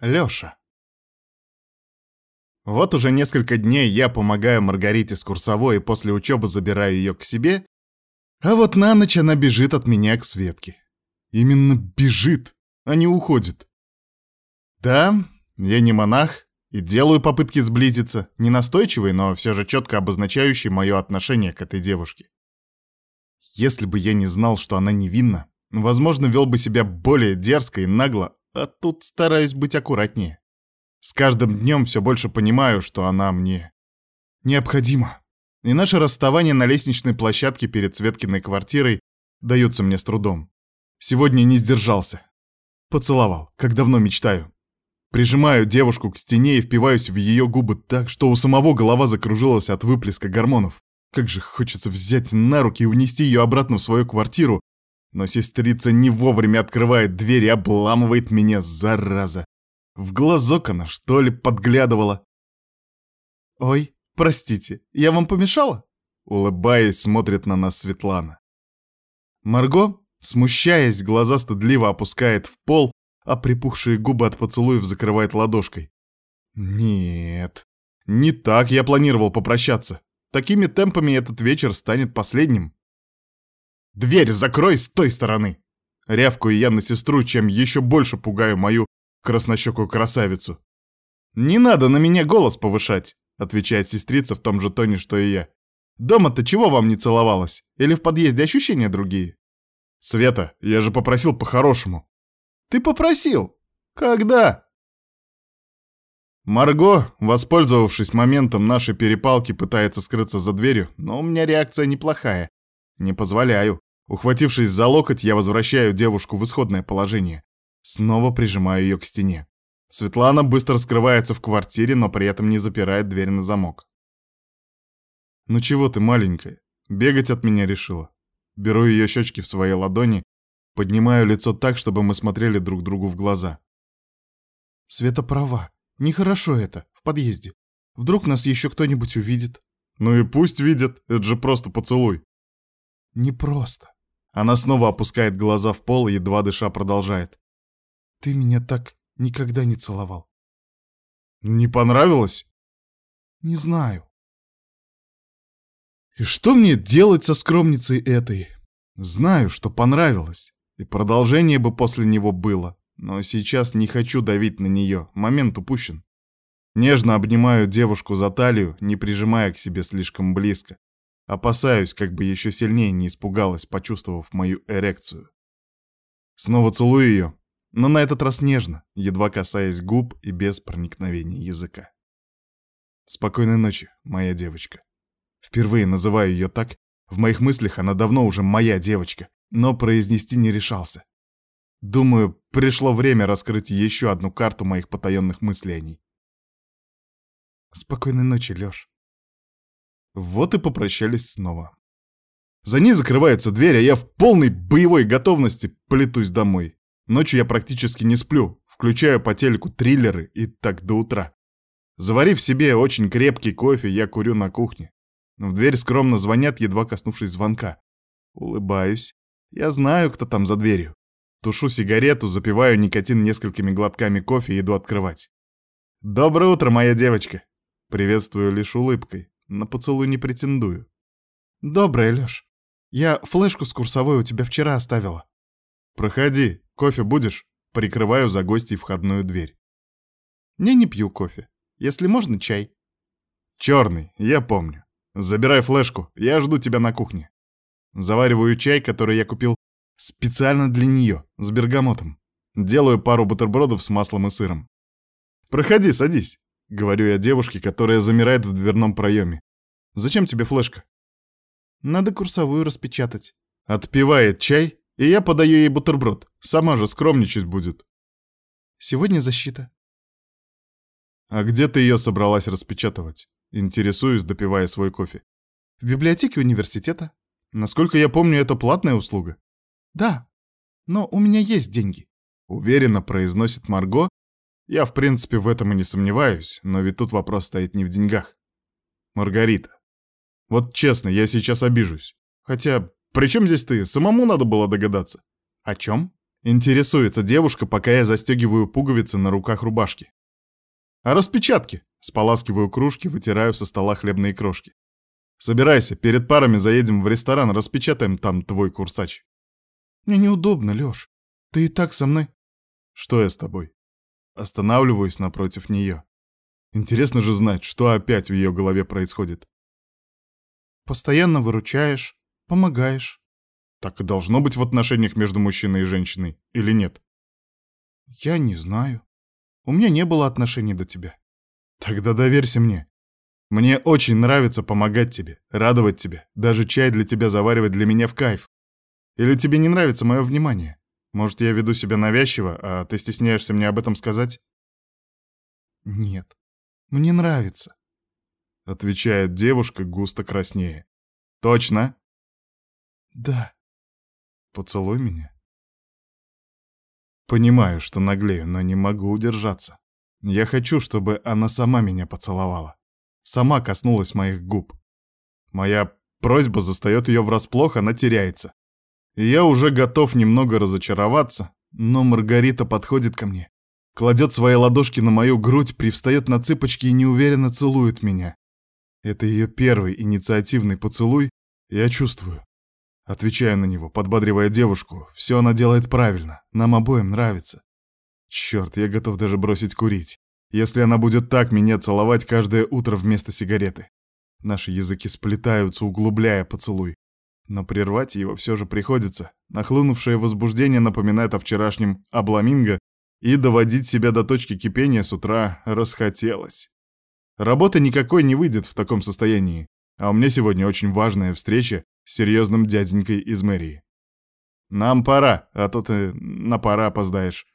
Лёша. Вот уже несколько дней я помогаю Маргарите с курсовой и после учебы забираю ее к себе, а вот на ночь она бежит от меня к Светке. Именно бежит, а не уходит. Да, я не монах и делаю попытки сблизиться, не настойчивые, но все же четко обозначающие мое отношение к этой девушке. Если бы я не знал, что она невинна, возможно, вел бы себя более дерзко и нагло, а тут стараюсь быть аккуратнее. С каждым днем все больше понимаю, что она мне необходима. И наше расставание на лестничной площадке перед Светкиной квартирой дается мне с трудом. Сегодня не сдержался. Поцеловал, как давно мечтаю. Прижимаю девушку к стене и впиваюсь в ее губы так, что у самого голова закружилась от выплеска гормонов. Как же хочется взять на руки и унести ее обратно в свою квартиру, но сестрица не вовремя открывает дверь и обламывает меня, зараза. В глазок она, что ли, подглядывала. «Ой, простите, я вам помешала?» Улыбаясь, смотрит на нас Светлана. Марго, смущаясь, глаза стыдливо опускает в пол, а припухшие губы от поцелуев закрывает ладошкой. «Нет, не так я планировал попрощаться. Такими темпами этот вечер станет последним». «Дверь закрой с той стороны!» Рявкаю я на сестру, чем еще больше пугаю мою краснощекую красавицу. «Не надо на меня голос повышать», — отвечает сестрица в том же тоне, что и я. «Дома-то чего вам не целовалось? Или в подъезде ощущения другие?» «Света, я же попросил по-хорошему». «Ты попросил? Когда?» Марго, воспользовавшись моментом нашей перепалки, пытается скрыться за дверью, но у меня реакция неплохая. Не позволяю. Ухватившись за локоть, я возвращаю девушку в исходное положение. Снова прижимаю ее к стене. Светлана быстро скрывается в квартире, но при этом не запирает дверь на замок. «Ну чего ты, маленькая? Бегать от меня решила?» Беру ее щечки в свои ладони, поднимаю лицо так, чтобы мы смотрели друг другу в глаза. «Света права. Нехорошо это, в подъезде. Вдруг нас еще кто-нибудь увидит?» «Ну и пусть видят, это же просто поцелуй». «Не просто. Она снова опускает глаза в пол и, едва дыша, продолжает. «Ты меня так никогда не целовал». «Не понравилось?» «Не знаю». «И что мне делать со скромницей этой? Знаю, что понравилось, и продолжение бы после него было, но сейчас не хочу давить на нее, момент упущен». Нежно обнимаю девушку за талию, не прижимая к себе слишком близко. Опасаюсь, как бы еще сильнее не испугалась, почувствовав мою эрекцию. Снова целую ее, но на этот раз нежно, едва касаясь губ и без проникновения языка. Спокойной ночи, моя девочка. Впервые называю ее так, в моих мыслях она давно уже моя девочка, но произнести не решался. Думаю, пришло время раскрыть еще одну карту моих потаенных ней. Спокойной ночи, Лёш. Вот и попрощались снова. За ней закрывается дверь, а я в полной боевой готовности полетусь домой. Ночью я практически не сплю, включаю по телеку триллеры и так до утра. Заварив себе очень крепкий кофе, я курю на кухне. В дверь скромно звонят, едва коснувшись звонка. Улыбаюсь. Я знаю, кто там за дверью. Тушу сигарету, запиваю никотин несколькими глотками кофе и иду открывать. «Доброе утро, моя девочка!» Приветствую лишь улыбкой. На поцелуй не претендую. Доброе, Лёш. Я флешку с курсовой у тебя вчера оставила. Проходи, кофе будешь? Прикрываю за гостей входную дверь. Не, не пью кофе. Если можно, чай. Черный, я помню. Забирай флешку, я жду тебя на кухне. Завариваю чай, который я купил специально для нее, с бергамотом. Делаю пару бутербродов с маслом и сыром. Проходи, садись. — говорю я девушке, которая замирает в дверном проеме. «Зачем тебе флешка?» «Надо курсовую распечатать». Отпивает чай, и я подаю ей бутерброд. Сама же скромничать будет. «Сегодня защита». «А где ты ее собралась распечатывать?» Интересуюсь, допивая свой кофе. «В библиотеке университета. Насколько я помню, это платная услуга». «Да, но у меня есть деньги», — уверенно произносит Марго, я, в принципе, в этом и не сомневаюсь, но ведь тут вопрос стоит не в деньгах. Маргарита. Вот честно, я сейчас обижусь. Хотя, при чем здесь ты? Самому надо было догадаться. О чем? Интересуется девушка, пока я застегиваю пуговицы на руках рубашки. А распечатки? Споласкиваю кружки, вытираю со стола хлебные крошки. Собирайся, перед парами заедем в ресторан, распечатаем там твой курсач. Мне неудобно, Лёш. Ты и так со мной. Что я с тобой? Останавливаюсь напротив нее. Интересно же знать, что опять в ее голове происходит. Постоянно выручаешь, помогаешь. Так и должно быть в отношениях между мужчиной и женщиной, или нет? Я не знаю. У меня не было отношений до тебя. Тогда доверься мне. Мне очень нравится помогать тебе, радовать тебя, даже чай для тебя заваривать для меня в кайф. Или тебе не нравится мое внимание? Может, я веду себя навязчиво, а ты стесняешься мне об этом сказать? Нет, мне нравится, отвечает девушка густо краснее. Точно? Да. Поцелуй меня. Понимаю, что наглею, но не могу удержаться. Я хочу, чтобы она сама меня поцеловала. Сама коснулась моих губ. Моя просьба застает ее врасплох, она теряется. Я уже готов немного разочароваться, но Маргарита подходит ко мне, кладет свои ладошки на мою грудь, привстает на цыпочки и неуверенно целует меня. Это ее первый инициативный поцелуй, я чувствую. Отвечаю на него, подбадривая девушку. Все она делает правильно, нам обоим нравится. Черт, я готов даже бросить курить, если она будет так меня целовать каждое утро вместо сигареты. Наши языки сплетаются, углубляя поцелуй. Но прервать его все же приходится. Нахлынувшее возбуждение напоминает о вчерашнем обламинго, и доводить себя до точки кипения с утра расхотелось. Работа никакой не выйдет в таком состоянии, а у меня сегодня очень важная встреча с серьезным дяденькой из мэрии. Нам пора, а то ты на пора опоздаешь.